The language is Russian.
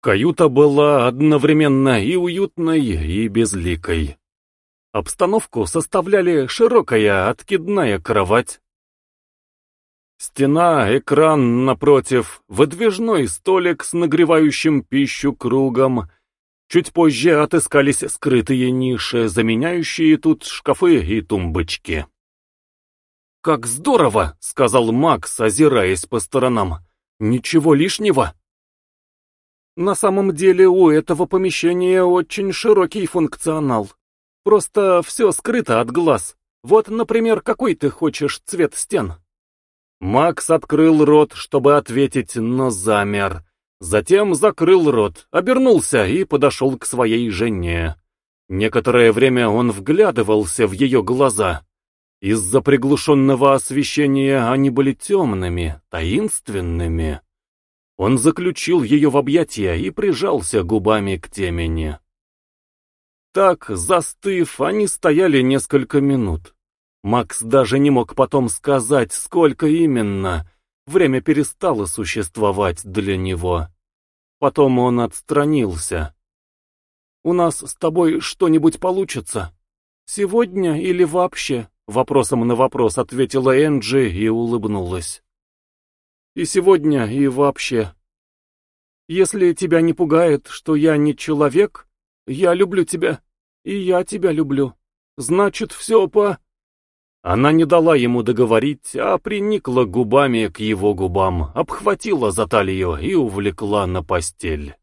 Каюта была одновременно и уютной, и безликой. Обстановку составляли широкая откидная кровать. Стена, экран напротив, выдвижной столик с нагревающим пищу кругом. Чуть позже отыскались скрытые ниши, заменяющие тут шкафы и тумбочки. «Как здорово!» — сказал Макс, озираясь по сторонам. «Ничего лишнего?» На самом деле у этого помещения очень широкий функционал. Просто все скрыто от глаз. Вот, например, какой ты хочешь цвет стен? Макс открыл рот, чтобы ответить, но замер. Затем закрыл рот, обернулся и подошел к своей жене. Некоторое время он вглядывался в ее глаза. Из-за приглушенного освещения они были темными, таинственными. Он заключил ее в объятия и прижался губами к темени. Так, застыв, они стояли несколько минут. Макс даже не мог потом сказать, сколько именно. Время перестало существовать для него. Потом он отстранился. «У нас с тобой что-нибудь получится? Сегодня или вообще?» Вопросом на вопрос ответила Энджи и улыбнулась. И сегодня, и вообще. Если тебя не пугает, что я не человек, я люблю тебя, и я тебя люблю. Значит, все по...» Она не дала ему договорить, а приникла губами к его губам, обхватила за талию и увлекла на постель.